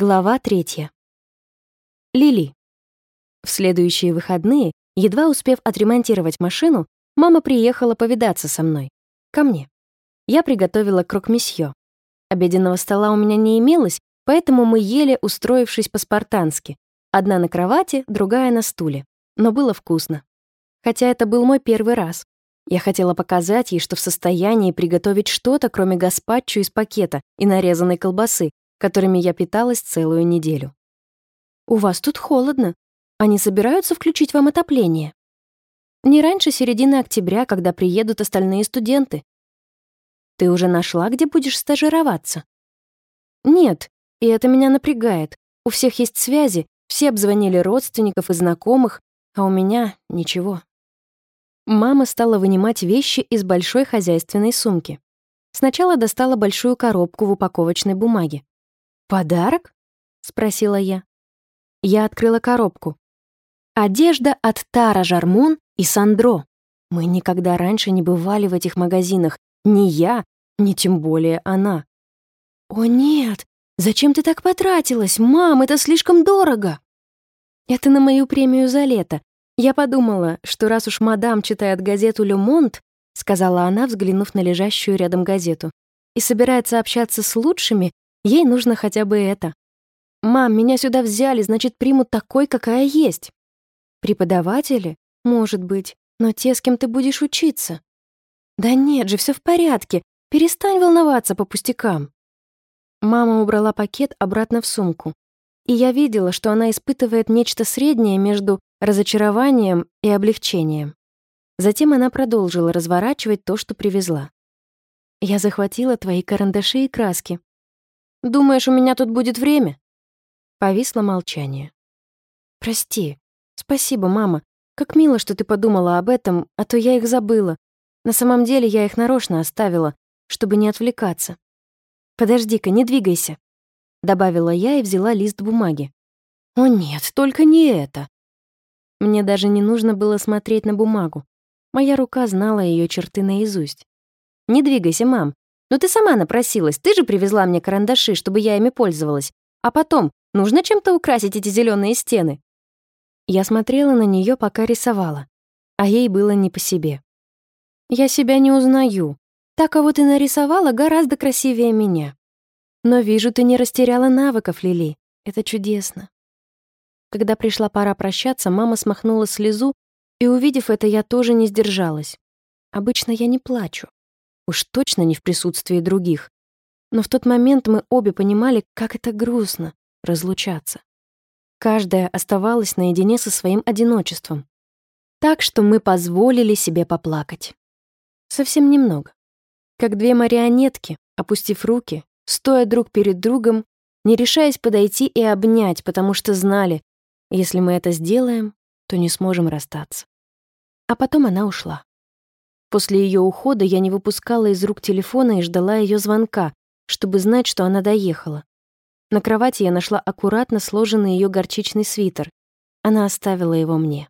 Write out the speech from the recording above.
Глава третья. Лили. В следующие выходные, едва успев отремонтировать машину, мама приехала повидаться со мной. Ко мне. Я приготовила крок-месье. Обеденного стола у меня не имелось, поэтому мы ели, устроившись по-спартански. Одна на кровати, другая на стуле. Но было вкусно. Хотя это был мой первый раз. Я хотела показать ей, что в состоянии приготовить что-то, кроме гаспачо из пакета и нарезанной колбасы, которыми я питалась целую неделю. «У вас тут холодно. Они собираются включить вам отопление?» «Не раньше середины октября, когда приедут остальные студенты». «Ты уже нашла, где будешь стажироваться?» «Нет, и это меня напрягает. У всех есть связи, все обзвонили родственников и знакомых, а у меня ничего». Мама стала вынимать вещи из большой хозяйственной сумки. Сначала достала большую коробку в упаковочной бумаге. «Подарок?» — спросила я. Я открыла коробку. Одежда от Тара Жармон и Сандро. Мы никогда раньше не бывали в этих магазинах. Ни я, ни тем более она. «О нет! Зачем ты так потратилась? Мам, это слишком дорого!» «Это на мою премию за лето. Я подумала, что раз уж мадам читает газету «Ле Монт», сказала она, взглянув на лежащую рядом газету, и собирается общаться с лучшими, Ей нужно хотя бы это. «Мам, меня сюда взяли, значит, примут такой, какая есть». «Преподаватели? Может быть. Но те, с кем ты будешь учиться». «Да нет же, все в порядке. Перестань волноваться по пустякам». Мама убрала пакет обратно в сумку. И я видела, что она испытывает нечто среднее между разочарованием и облегчением. Затем она продолжила разворачивать то, что привезла. «Я захватила твои карандаши и краски. Думаешь, у меня тут будет время?» Повисло молчание. «Прости. Спасибо, мама. Как мило, что ты подумала об этом, а то я их забыла. На самом деле я их нарочно оставила, чтобы не отвлекаться. Подожди-ка, не двигайся», — добавила я и взяла лист бумаги. «О нет, только не это». Мне даже не нужно было смотреть на бумагу. Моя рука знала ее черты наизусть. «Не двигайся, мам. Но ты сама напросилась, ты же привезла мне карандаши, чтобы я ими пользовалась. А потом, нужно чем-то украсить эти зеленые стены». Я смотрела на нее, пока рисовала, а ей было не по себе. «Я себя не узнаю. Так, кого ты нарисовала, гораздо красивее меня. Но вижу, ты не растеряла навыков, Лили. Это чудесно». Когда пришла пора прощаться, мама смахнула слезу, и, увидев это, я тоже не сдержалась. Обычно я не плачу. Уж точно не в присутствии других. Но в тот момент мы обе понимали, как это грустно — разлучаться. Каждая оставалась наедине со своим одиночеством. Так что мы позволили себе поплакать. Совсем немного. Как две марионетки, опустив руки, стоя друг перед другом, не решаясь подойти и обнять, потому что знали, если мы это сделаем, то не сможем расстаться. А потом она ушла. После ее ухода я не выпускала из рук телефона и ждала ее звонка, чтобы знать, что она доехала. На кровати я нашла аккуратно сложенный ее горчичный свитер. Она оставила его мне.